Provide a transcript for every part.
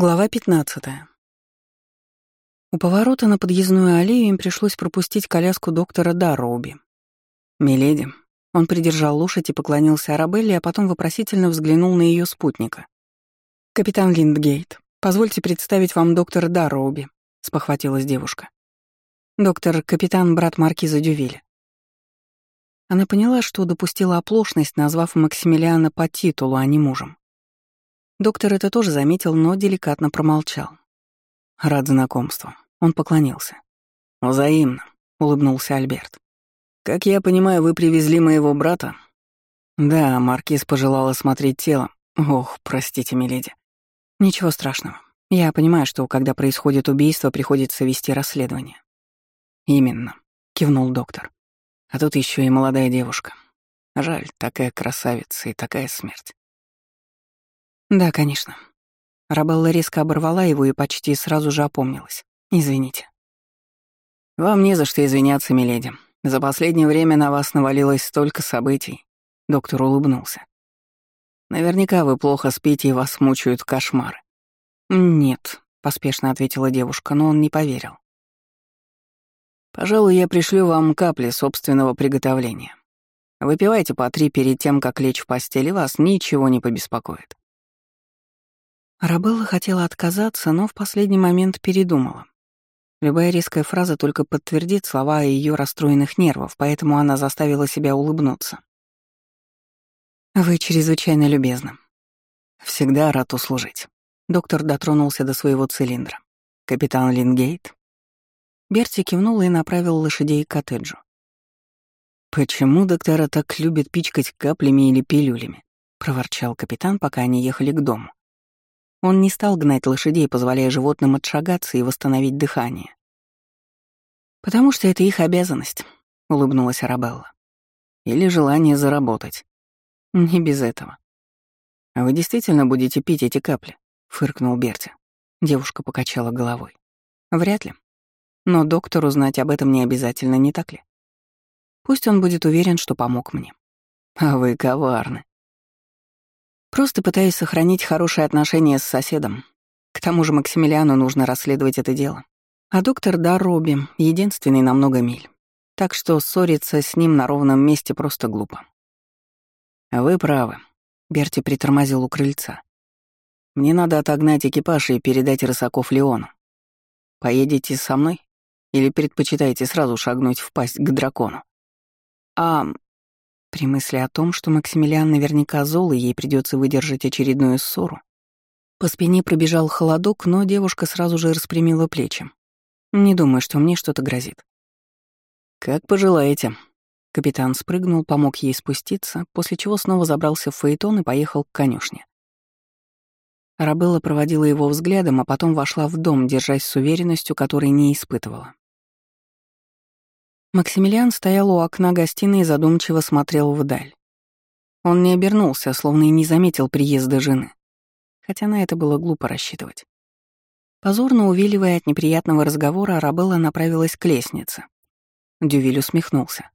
Глава 15. У поворота на подъездную аллею им пришлось пропустить коляску доктора Дарроуби. «Миледи». Он придержал лошадь и поклонился Арабелле, а потом вопросительно взглянул на ее спутника. «Капитан Линдгейт, позвольте представить вам доктора Дарроуби», — спохватилась девушка. «Доктор — капитан, брат маркиза Дювиля». Она поняла, что допустила оплошность, назвав Максимилиана по титулу, а не мужем. Доктор это тоже заметил, но деликатно промолчал. Рад знакомству. Он поклонился. «Взаимно», — улыбнулся Альберт. «Как я понимаю, вы привезли моего брата?» «Да, Маркиз пожелал осмотреть тело. Ох, простите, миледи». «Ничего страшного. Я понимаю, что когда происходит убийство, приходится вести расследование». «Именно», — кивнул доктор. «А тут еще и молодая девушка. Жаль, такая красавица и такая смерть». «Да, конечно». Рабелла резко оборвала его и почти сразу же опомнилась. «Извините». «Вам не за что извиняться, миледи. За последнее время на вас навалилось столько событий». Доктор улыбнулся. «Наверняка вы плохо спите и вас мучают кошмары». «Нет», — поспешно ответила девушка, но он не поверил. «Пожалуй, я пришлю вам капли собственного приготовления. Выпивайте по три перед тем, как лечь в постель, и вас ничего не побеспокоит. Арабелла хотела отказаться, но в последний момент передумала. Любая резкая фраза только подтвердит слова ее расстроенных нервов, поэтому она заставила себя улыбнуться. «Вы чрезвычайно любезны. Всегда рад услужить». Доктор дотронулся до своего цилиндра. «Капитан Лингейт?» Берти кивнул и направил лошадей к коттеджу. «Почему доктора так любят пичкать каплями или пилюлями?» — проворчал капитан, пока они ехали к дому. Он не стал гнать лошадей, позволяя животным отшагаться и восстановить дыхание. «Потому что это их обязанность», — улыбнулась Арабелла. «Или желание заработать. Не без этого». «А вы действительно будете пить эти капли?» — фыркнул Берти. Девушка покачала головой. «Вряд ли. Но доктору знать об этом не обязательно, не так ли? Пусть он будет уверен, что помог мне». «А вы коварны», Просто пытаюсь сохранить хорошие отношения с соседом. К тому же Максимилиану нужно расследовать это дело. А доктор Дарроби — единственный на много миль. Так что ссориться с ним на ровном месте просто глупо. «Вы правы», — Берти притормозил у крыльца. «Мне надо отогнать экипаж и передать рысаков Леону. Поедете со мной? Или предпочитаете сразу шагнуть в пасть к дракону?» «А при мысли о том, что Максимилиан наверняка зол, и ей придется выдержать очередную ссору, по спине пробежал холодок, но девушка сразу же распрямила плечи. «Не думаю, что мне что-то грозит». «Как пожелаете». Капитан спрыгнул, помог ей спуститься, после чего снова забрался в фаэтон и поехал к конюшне. Арабелла проводила его взглядом, а потом вошла в дом, держась с уверенностью, которой не испытывала. Максимилиан стоял у окна гостиной и задумчиво смотрел вдаль. Он не обернулся, словно и не заметил приезда жены. Хотя на это было глупо рассчитывать. Позорно увиливая от неприятного разговора, Арабелла направилась к лестнице. Дювиль усмехнулся.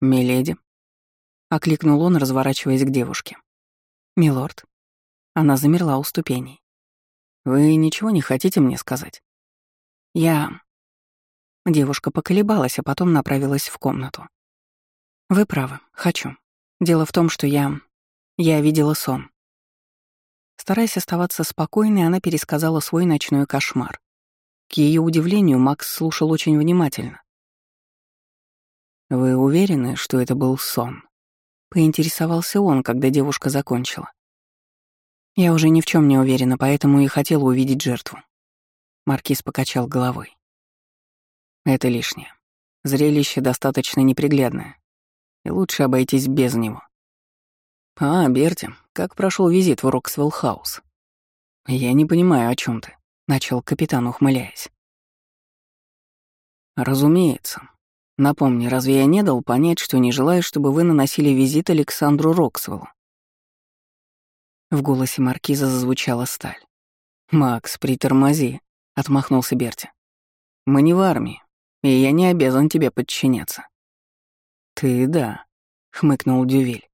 «Миледи?» — окликнул он, разворачиваясь к девушке. «Милорд». Она замерла у ступеней. «Вы ничего не хотите мне сказать?» «Я...» Девушка поколебалась, а потом направилась в комнату. «Вы правы, хочу. Дело в том, что я... я видела сон». Стараясь оставаться спокойной, она пересказала свой ночной кошмар. К ее удивлению, Макс слушал очень внимательно. «Вы уверены, что это был сон?» — поинтересовался он, когда девушка закончила. «Я уже ни в чем не уверена, поэтому и хотела увидеть жертву». Маркиз покачал головой. Это лишнее. Зрелище достаточно неприглядное. И лучше обойтись без него. А, Берти, как прошел визит в Роксвелл Хаус? Я не понимаю, о чем ты, начал капитан, ухмыляясь. Разумеется. Напомни, разве я не дал понять, что не желаю, чтобы вы наносили визит Александру Роксвеллу? В голосе маркиза зазвучала сталь. «Макс, притормози», — отмахнулся Берти. «Мы не в армии, и я не обязан тебе подчиняться». «Ты да», — хмыкнул Дювиль.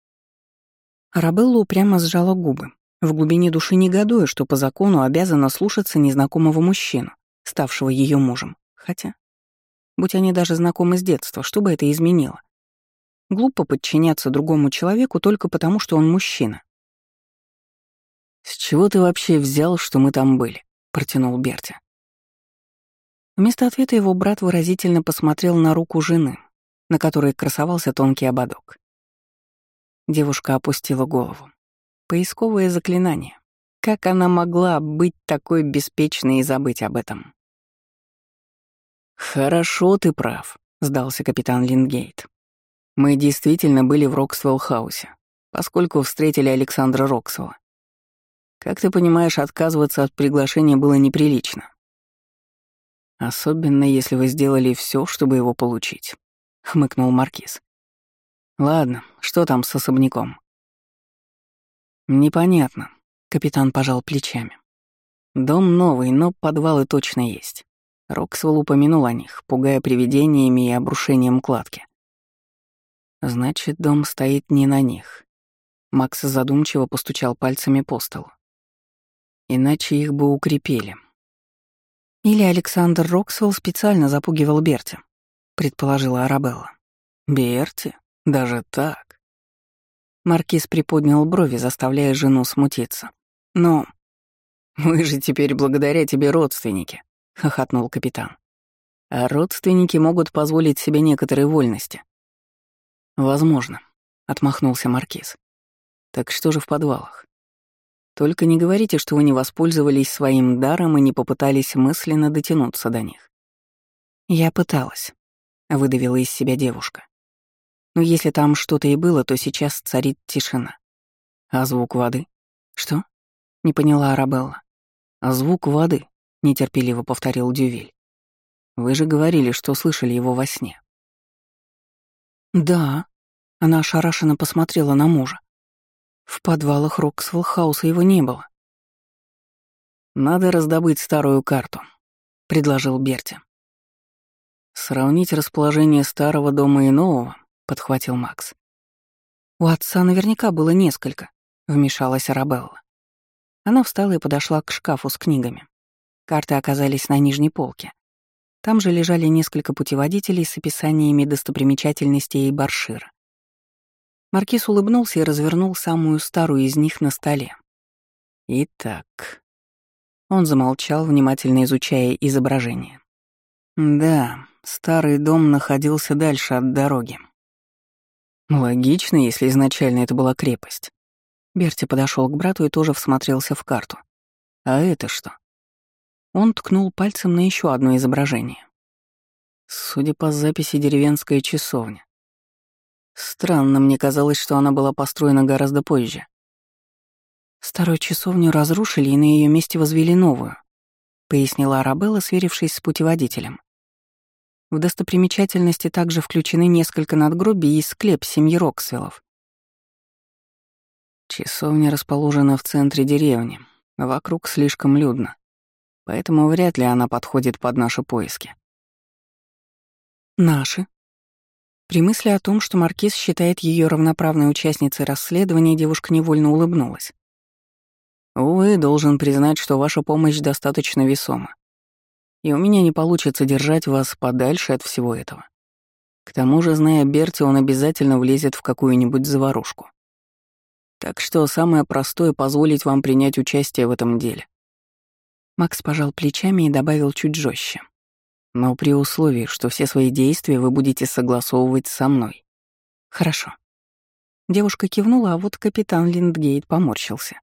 Арабелла упрямо сжала губы. в глубине души негодуя, что по закону обязана слушаться незнакомого мужчину, ставшего ее мужем. Хотя, будь они даже знакомы с детства, что бы это изменило? Глупо подчиняться другому человеку только потому, что он мужчина. «С чего ты вообще взял, что мы там были?» — протянул Берти. Вместо ответа его брат выразительно посмотрел на руку жены, на которой красовался тонкий ободок. Девушка опустила голову. Поисковое заклинание. Как она могла быть такой беспечной и забыть об этом? «Хорошо, ты прав», — сдался капитан Лингейт. «Мы действительно были в Роксвелл-хаусе, поскольку встретили Александра Роксвелла. Как ты понимаешь, отказываться от приглашения было неприлично. Особенно, если вы сделали все, чтобы его получить», — хмыкнул Маркиз. «Ладно, что там с особняком?» «Непонятно», — капитан пожал плечами. «Дом новый, но подвалы точно есть. Роксвелл упомянул о них, пугая привидениями и обрушением кладки. Значит, дом стоит не на них. Макс задумчиво постучал пальцами по столу. Иначе их бы укрепили. Или Александр Роксвелл специально запугивал Берти, предположила Арабелла. Берти? Даже так? Маркиз приподнял брови, заставляя жену смутиться. Но мы же теперь благодаря тебе родственники, — хохотнул капитан. «А родственники могут позволить себе некоторые вольности». «Возможно», — отмахнулся Маркиз. «Так что же в подвалах? Только не говорите, что вы не воспользовались своим даром и не попытались мысленно дотянуться до них». «Я пыталась», — выдавила из себя девушка. «Но если там что-то и было, то сейчас царит тишина. А звук воды? Что? Не поняла Арабелла. А звук воды, нетерпеливо повторил Дювиль. Вы же говорили, что слышали его во сне. Да, она ошарашенно посмотрела на мужа. В подвалах Роксвелл-хауса его не было. «Надо раздобыть старую карту», — предложил Берти. «Сравнить расположение старого дома и нового», — подхватил Макс. «У отца наверняка было несколько», — вмешалась Арабелла. Она встала и подошла к шкафу с книгами. Карты оказались на нижней полке. Там же лежали несколько путеводителей с описаниями достопримечательностей и баршира. Маркиз улыбнулся и развернул самую старую из них на столе. Итак. Он замолчал, внимательно изучая изображение. Да, старый дом находился дальше от дороги. Логично, если изначально это была крепость. Берти подошел к брату и тоже всмотрелся в карту. А это что? Он ткнул пальцем на еще одно изображение. Судя по записи, деревенская часовня. Странно, мне казалось, что она была построена гораздо позже. Старую часовню разрушили и на ее месте возвели новую, пояснила Арабелла, сверившись с путеводителем. В достопримечательности также включены несколько надгробий и склеп семьи Роксвеллов. Часовня расположена в центре деревни, вокруг слишком людно поэтому вряд ли она подходит под наши поиски. Наши? При мысли о том, что Маркиз считает ее равноправной участницей расследования, девушка невольно улыбнулась. Увы, должен признать, что ваша помощь достаточно весома. И у меня не получится держать вас подальше от всего этого. К тому же, зная Берти, он обязательно влезет в какую-нибудь заварушку. Так что самое простое — позволить вам принять участие в этом деле. Макс пожал плечами и добавил чуть жестче. «Но при условии, что все свои действия вы будете согласовывать со мной». «Хорошо». Девушка кивнула, а вот капитан Линдгейт поморщился.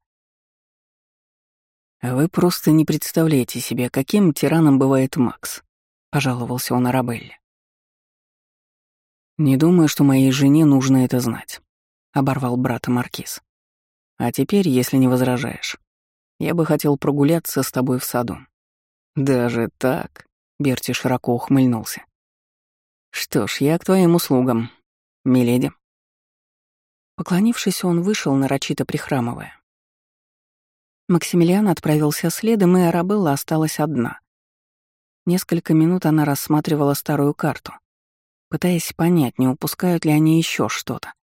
«Вы просто не представляете себе, каким тираном бывает Макс», — пожаловался он Арабелле. «Не думаю, что моей жене нужно это знать», — оборвал брата Маркиз. «А теперь, если не возражаешь, я бы хотел прогуляться с тобой в саду». «Даже так?» — Берти широко ухмыльнулся. «Что ж, я к твоим услугам, миледи». Поклонившись, он вышел, нарочито прихрамывая. Максимилиан отправился следом, и Арабелла осталась одна. Несколько минут она рассматривала старую карту, пытаясь понять, не упускают ли они еще что-то.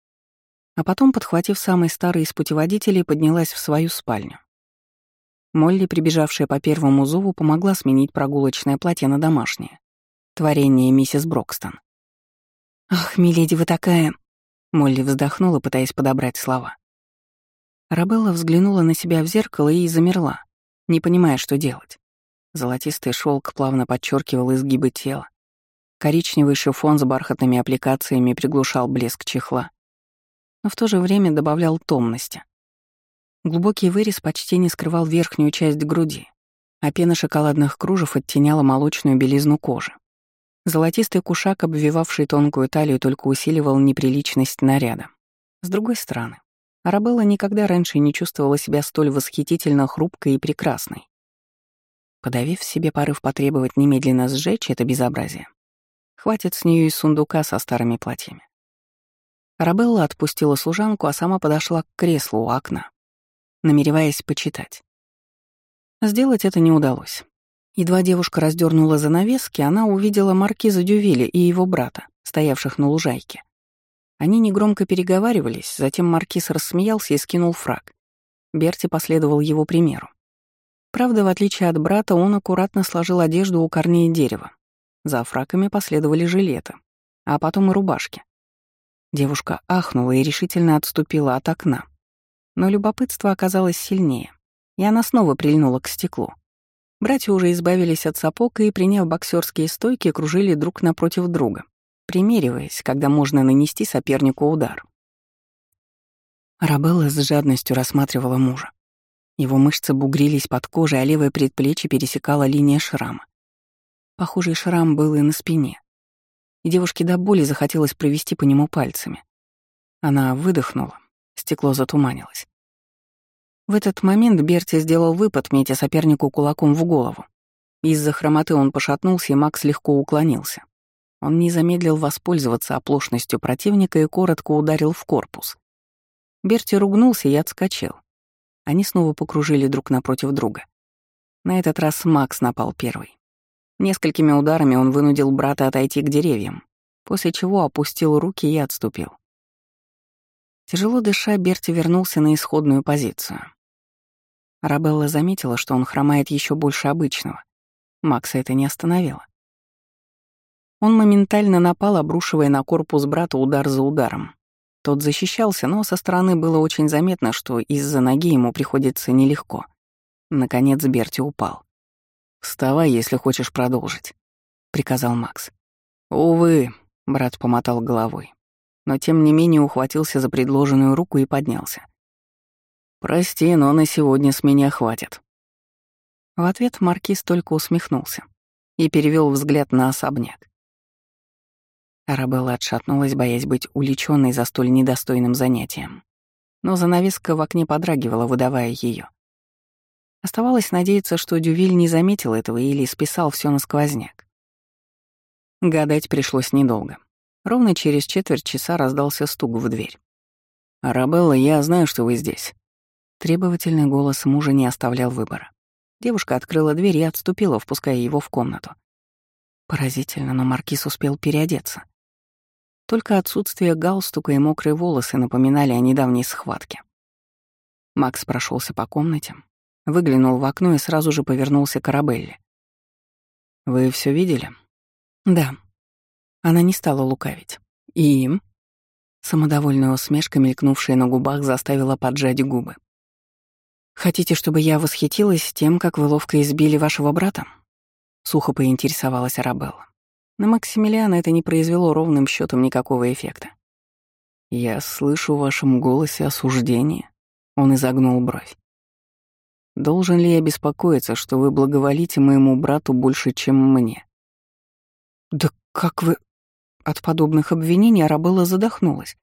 А потом, подхватив самый старый из путеводителей, поднялась в свою спальню. Молли, прибежавшая по первому зову, помогла сменить прогулочное платье на домашнее. Творение миссис Брокстон. «Ах, миледи, вы такая...» Молли вздохнула, пытаясь подобрать слова. Рабелла взглянула на себя в зеркало и замерла, не понимая, что делать. Золотистый шелк плавно подчеркивал изгибы тела. Коричневый шифон с бархатными аппликациями приглушал блеск чехла, но в то же время добавлял томности. Глубокий вырез почти не скрывал верхнюю часть груди, а пена шоколадных кружев оттеняла молочную белизну кожи. Золотистый кушак, обвивавший тонкую талию, только усиливал неприличность наряда. С другой стороны, Арабелла никогда раньше не чувствовала себя столь восхитительно хрупкой и прекрасной. Подавив себе порыв потребовать немедленно сжечь это безобразие, хватит с нее и сундука со старыми платьями. Арабелла отпустила служанку, а сама подошла к креслу у окна намереваясь почитать. Сделать это не удалось. Едва девушка раздернула занавески, она увидела маркиза Дювиля и его брата, стоявших на лужайке. Они негромко переговаривались, затем маркиз рассмеялся и скинул фраг. Берти последовал его примеру. Правда, в отличие от брата, он аккуратно сложил одежду у корней дерева. За фраками последовали жилеты, а потом и рубашки. Девушка ахнула и решительно отступила от окна, но любопытство оказалось сильнее, и она снова прильнула к стеклу. Братья уже избавились от сапог и, приняв боксерские стойки, кружили друг напротив друга, примериваясь, когда можно нанести сопернику удар. Арабелла с жадностью рассматривала мужа. Его мышцы бугрились под кожей, а левое предплечье пересекала линия шрама. Похожий шрам был и на спине. И девушке до боли захотелось провести по нему пальцами. Она выдохнула, стекло затуманилось. В этот момент Берти сделал выпад, метя сопернику кулаком в голову. Из-за хромоты он пошатнулся, и Макс легко уклонился. Он не замедлил воспользоваться оплошностью противника и коротко ударил в корпус. Берти ругнулся и отскочил. Они снова покружили друг напротив друга. На этот раз Макс напал первый. Несколькими ударами он вынудил брата отойти к деревьям, после чего опустил руки и отступил. Тяжело дыша, Берти вернулся на исходную позицию. Арабелла заметила, что он хромает еще больше обычного. Макса это не остановило. Он моментально напал, обрушивая на корпус брата удар за ударом. Тот защищался, но со стороны было очень заметно, что из-за ноги ему приходится нелегко. Наконец Берти упал. «Вставай, если хочешь продолжить», — приказал Макс. «Увы», — брат помотал головой, но тем не менее ухватился за предложенную руку и поднялся. «Прости, но на сегодня с меня хватит». В ответ маркиз только усмехнулся и перевел взгляд на особняк. Арабелла отшатнулась, боясь быть уличенной за столь недостойным занятием. Но занавеска в окне подрагивала, выдавая ее. Оставалось надеяться, что Дювиль не заметил этого или списал все на сквозняк. Гадать пришлось недолго. Ровно через четверть часа раздался стук в дверь. «Арабелла, я знаю, что вы здесь. Требовательный голос мужа не оставлял выбора. Девушка открыла дверь и отступила, впуская его в комнату. Поразительно, но Маркиз успел переодеться. Только отсутствие галстука и мокрые волосы напоминали о недавней схватке. Макс прошелся по комнате, выглянул в окно и сразу же повернулся к Арабелле. «Вы все видели?» «Да». Она не стала лукавить. «И им?» Самодовольная усмешка, мелькнувшая на губах, заставила поджать губы. «Хотите, чтобы я восхитилась тем, как вы ловко избили вашего брата?» Сухо поинтересовалась Арабелла. На Максимилиана это не произвело ровным счетом никакого эффекта. «Я слышу в вашем голосе осуждение», — он изогнул бровь. «Должен ли я беспокоиться, что вы благоволите моему брату больше, чем мне?» «Да как вы...» От подобных обвинений Арабелла задохнулась,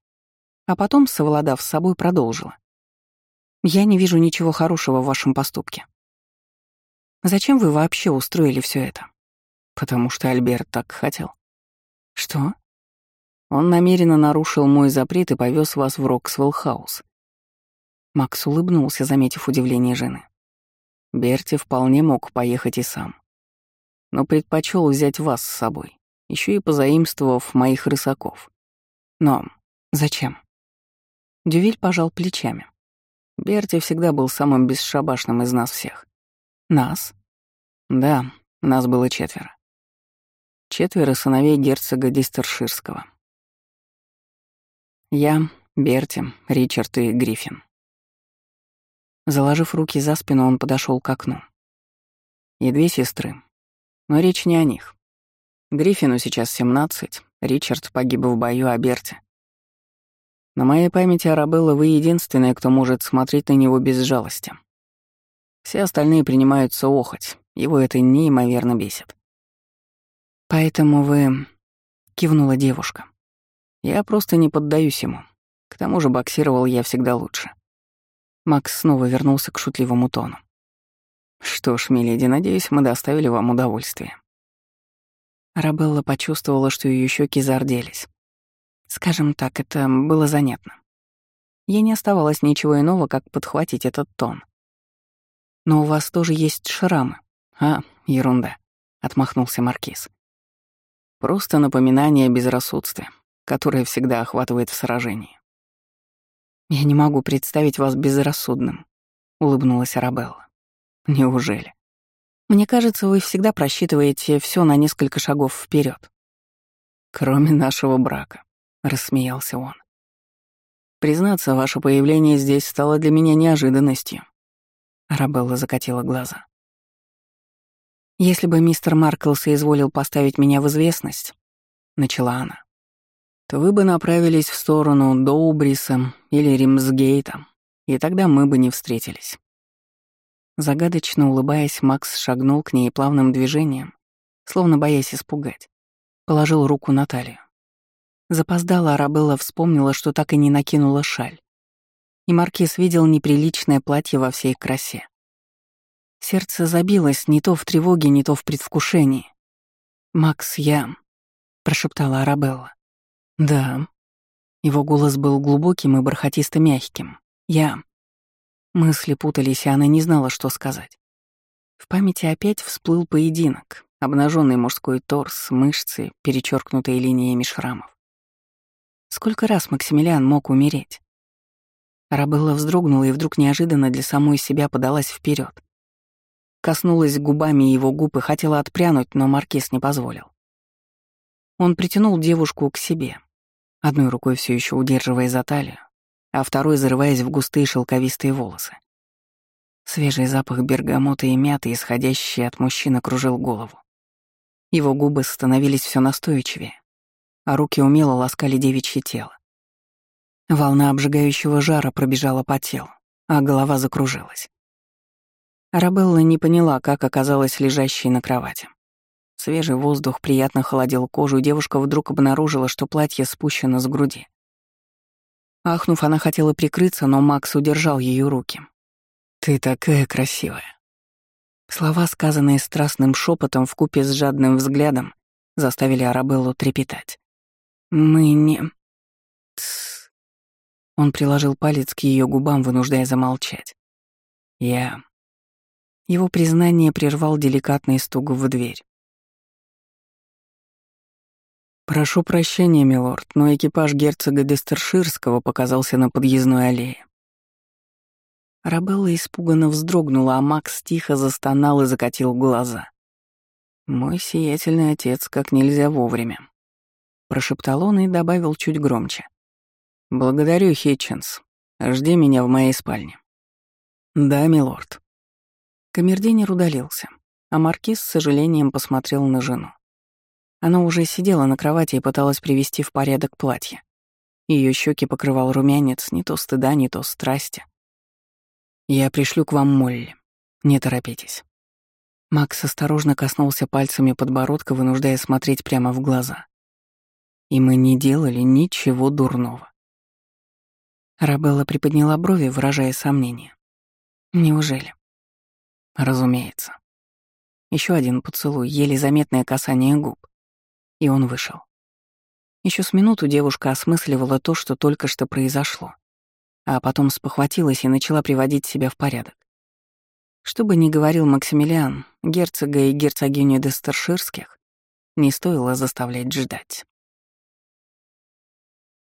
а потом, совладав с собой, продолжила. Я не вижу ничего хорошего в вашем поступке. Зачем вы вообще устроили все это? Потому что Альберт так хотел. Что? Он намеренно нарушил мой запрет и повез вас в Роксвелл-хаус. Макс улыбнулся, заметив удивление жены. Берти вполне мог поехать и сам. Но предпочел взять вас с собой, еще и позаимствовав моих рысаков. Но зачем? Дювиль пожал плечами. Берти всегда был самым бесшабашным из нас всех. Нас? Да, нас было четверо. Четверо сыновей герцога Дистерширского. Я, Берти, Ричард и Гриффин. Заложив руки за спину, он подошел к окну. И две сестры. Но речь не о них. Гриффину сейчас 17, Ричард погиб в бою о Берте. На моей памяти Арабелла вы единственная, кто может смотреть на него без жалости. Все остальные принимаются охоть, его это неимоверно бесит. «Поэтому вы...» — кивнула девушка. «Я просто не поддаюсь ему. К тому же боксировал я всегда лучше». Макс снова вернулся к шутливому тону. «Что ж, миледи, надеюсь, мы доставили вам удовольствие». Арабелла почувствовала, что ее щеки зарделись. Скажем так, это было занятно. Ей не оставалось ничего иного, как подхватить этот тон. «Но у вас тоже есть шрамы». «А, ерунда», — отмахнулся Маркиз. «Просто напоминание о безрассудстве, которое всегда охватывает в сражении». «Я не могу представить вас безрассудным», — улыбнулась Арабелла. «Неужели?» «Мне кажется, вы всегда просчитываете все на несколько шагов вперед. «Кроме нашего брака», — рассмеялся он. «Признаться, ваше появление здесь стало для меня неожиданностью». Арабелла закатила глаза. «Если бы мистер Маркл соизволил поставить меня в известность», — начала она, то вы бы направились в сторону Доубриса или Римсгейта, и тогда мы бы не встретились. Загадочно улыбаясь, Макс шагнул к ней плавным движением, словно боясь испугать. Положил руку на талию. Запоздала Арабелла вспомнила, что так и не накинула шаль. И Маркиз видел неприличное платье во всей красе. Сердце забилось не то в тревоге, не то в предвкушении. «Макс, я...» — прошептала Арабелла. «Да». Его голос был глубоким и бархатисто-мягким. «Я...» Мысли путались, и она не знала, что сказать. В памяти опять всплыл поединок, обнаженный мужской торс, мышцы, перечеркнутые линиями шрамов. Сколько раз Максимилиан мог умереть? Арабелла вздрогнула и вдруг неожиданно для самой себя подалась вперед. Коснулась губами его губ и хотела отпрянуть, но Маркиз не позволил. Он притянул девушку к себе, одной рукой все еще удерживая за талию, а второй зарываясь в густые шелковистые волосы. Свежий запах бергамота и мяты, исходящий от мужчины, кружил голову. Его губы становились все настойчивее, а руки умело ласкали девичье тело. Волна обжигающего жара пробежала по телу, а голова закружилась. Арабелла не поняла, как оказалась лежащей на кровати. Свежий воздух приятно холодил кожу, и девушка вдруг обнаружила, что платье спущено с груди. Ахнув, она хотела прикрыться, но Макс удержал ее руки. «Ты такая красивая». Слова, сказанные страстным шепотом в купе с жадным взглядом, заставили Арабеллу трепетать. «Мы не...» Тс. Он приложил палец к ее губам, вынуждая замолчать. «Я...» Его признание прервал деликатный стук в дверь. «Прошу прощения, милорд, но экипаж герцога Дестерширского показался на подъездной аллее». Рабелла испуганно вздрогнула, а Макс тихо застонал и закатил глаза. «Мой сиятельный отец как нельзя вовремя», — прошептал он и добавил чуть громче. «Благодарю, Хитчинс. Жди меня в моей спальне». «Да, милорд». Камердинер удалился, а Маркиз с сожалением посмотрел на жену. Она уже сидела на кровати и пыталась привести в порядок платье. Ее щеки покрывал румянец, не то стыда, не то страсти. «Я пришлю к вам Молли. Не торопитесь». Макс осторожно коснулся пальцами подбородка, вынуждая смотреть прямо в глаза. И мы не делали ничего дурного. Рабелла приподняла брови, выражая сомнение. Неужели? Разумеется. Еще один поцелуй, еле заметное касание губ и он вышел. Еще с минуту девушка осмысливала то, что только что произошло, а потом спохватилась и начала приводить себя в порядок. Что бы ни говорил Максимилиан, герцога и герцогиню Дестерширских не стоило заставлять ждать.